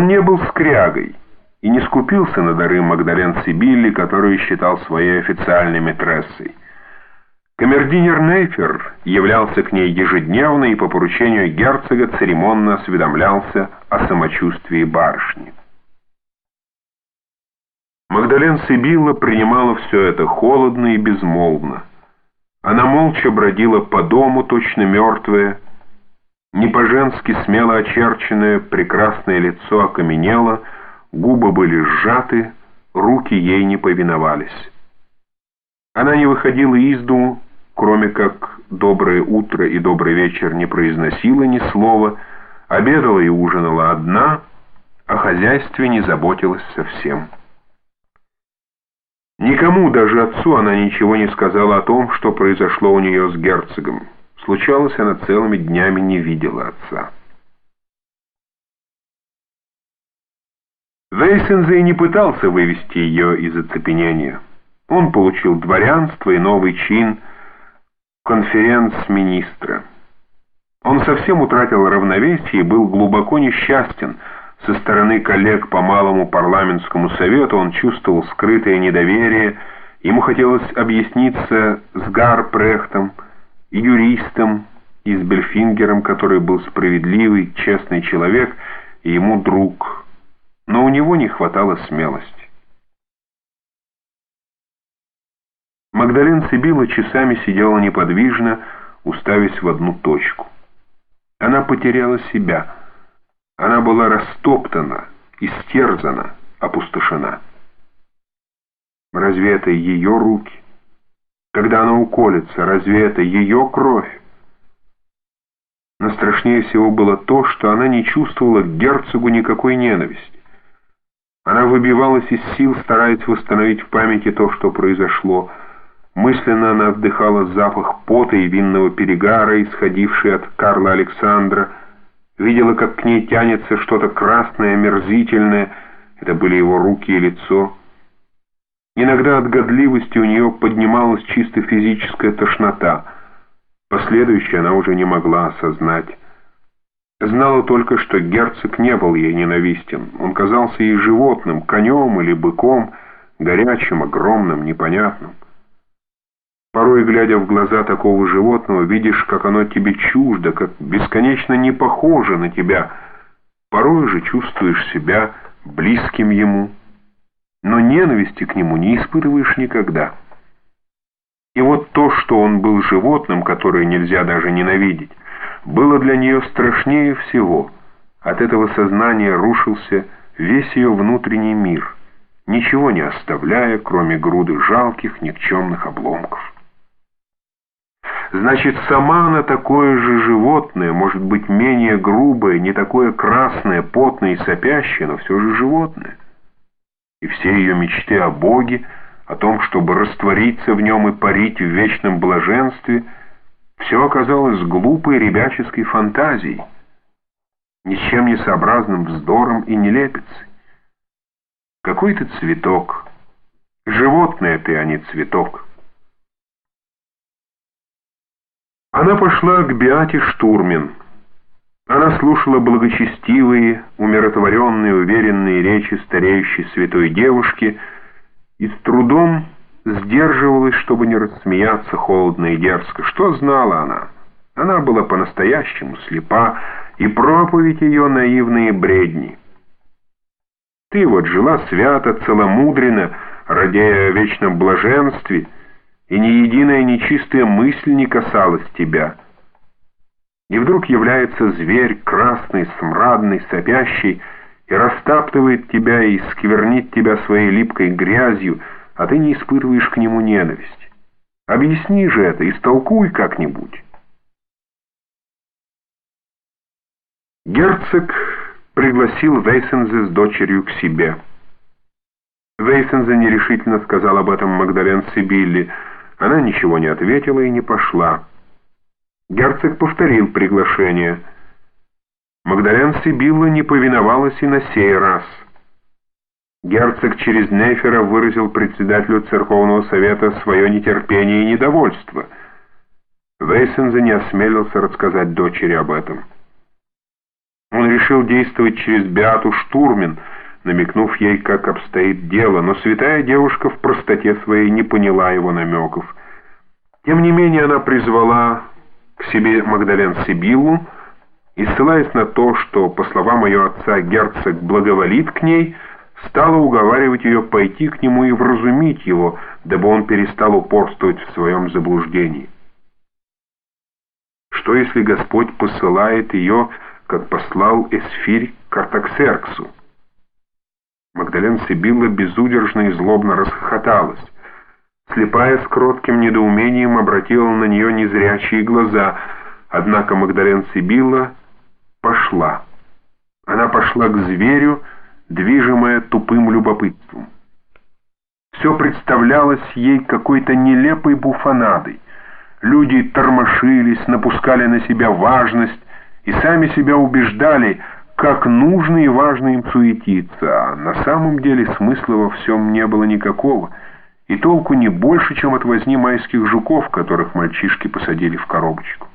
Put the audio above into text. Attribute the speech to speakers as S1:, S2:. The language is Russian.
S1: Он не был скрягой и не скупился на дары Магдален Сибилли, которую считал своей официальной метрессой. Камердинер Нейфер являлся к ней ежедневно и по поручению герцога церемонно осведомлялся о самочувствии барышни. Магдален Сибилла принимала все это холодно и безмолвно. Она молча бродила по дому, точно мертвая, не по-женски смело очерченное прекрасное лицо окаменело, губы были сжаты, руки ей не повиновались. Она не выходила из дому, кроме как «доброе утро» и «добрый вечер» не произносила ни слова, обедала и ужинала одна, о хозяйстве не заботилась совсем. Никому, даже отцу, она ничего не сказала о том, что произошло у нее с герцогом. Случалось, она целыми днями не видела отца. Вейсензе не пытался вывести ее из оцепенения. Он получил дворянство и новый чин конференц-министра. Он совсем утратил равновесие и был глубоко несчастен. Со стороны коллег по малому парламентскому совету он чувствовал скрытое недоверие, ему хотелось объясниться с Гарпрехтом, юристом и с Бельфингером, который был справедливый, честный человек и ему друг, но у него не хватало смелости. Магдалин Сибила часами сидела неподвижно, уставясь в одну точку. Она потеряла себя. Она была растоптана, истерзана, опустошена. Разве это ее руки? Когда она уколется, разве это ее кровь? Но страшнее всего было то, что она не чувствовала к герцогу никакой ненависти. Она выбивалась из сил, стараясь восстановить в памяти то, что произошло. Мысленно она вдыхала запах пота и винного перегара, исходивший от Карла Александра, видела, как к ней тянется что-то красное, мерзительное, это были его руки и лицо. Иногда от годливости у нее поднималась чисто физическая тошнота. Последующее она уже не могла осознать. Знала только, что герцог не был ей ненавистен. Он казался ей животным, конем или быком, горячим, огромным, непонятным. Порой, глядя в глаза такого животного, видишь, как оно тебе чуждо, как бесконечно не похоже на тебя. Порой же чувствуешь себя близким ему но ненависти к нему не испытываешь никогда. И вот то, что он был животным, которое нельзя даже ненавидеть, было для нее страшнее всего. От этого сознания рушился весь ее внутренний мир, ничего не оставляя, кроме груды жалких, никчемных обломков. Значит, сама она такое же животное, может быть, менее грубое, не такое красное, потное и сопящее, но все же животное и все ее мечты о Боге, о том, чтобы раствориться в нем и парить в вечном блаженстве, все оказалось глупой ребяческой фантазией, ни с чем не сообразным вздором и нелепицей. Какой ты цветок, животное ты, а не цветок. Она пошла к Биате Штурмин. Она слушала благочестивые, умиротворенные, уверенные речи стареющей святой девушки и с трудом сдерживалась, чтобы не рассмеяться холодно и дерзко. Что знала она? Она была по-настоящему слепа, и проповедь ее наивные бредни. Ты вот жила свято, целомудренно, ради о вечном блаженстве, и ни единая нечистая мысль не касалась тебя — и вдруг является зверь, красный, смрадный, сопящий, и растаптывает тебя и сквернит тебя своей липкой грязью, а ты не испытываешь к нему ненависть. Объясни же это, истолкуй как-нибудь. Герцог пригласил Вейсензе с дочерью к себе. Вейсензе нерешительно сказал об этом Магдален Сибилли. Она ничего не ответила и не пошла. Герцог повторил приглашение. Магдален Сибилла не повиновалась и на сей раз. Герцог через Нефера выразил председателю Церковного Совета свое нетерпение и недовольство. Вейсензе не осмелился рассказать дочери об этом. Он решил действовать через Беату Штурмин, намекнув ей, как обстоит дело, но святая девушка в простоте своей не поняла его намеков. Тем не менее она призвала к себе Магдален Сибиллу и, ссылаясь на то, что, по словам ее отца, герцог благоволит к ней, стала уговаривать ее пойти к нему и вразумить его, дабы он перестал упорствовать в своем заблуждении. Что если Господь посылает ее, как послал Эсфирь к Артаксерксу? Магдален Сибилла безудержно и злобно расхохоталась. Слепая с кротким недоумением обратила на нее незрячие глаза, однако Магдален Сибилла пошла. Она пошла к зверю, движимая тупым любопытством. Все представлялось ей какой-то нелепой буфонадой. Люди тормошились, напускали на себя важность и сами себя убеждали, как нужно и важно им суетиться, а на самом деле смысла во всем не было никакого, и толку не больше, чем от возни майских жуков, которых мальчишки посадили в коробочку.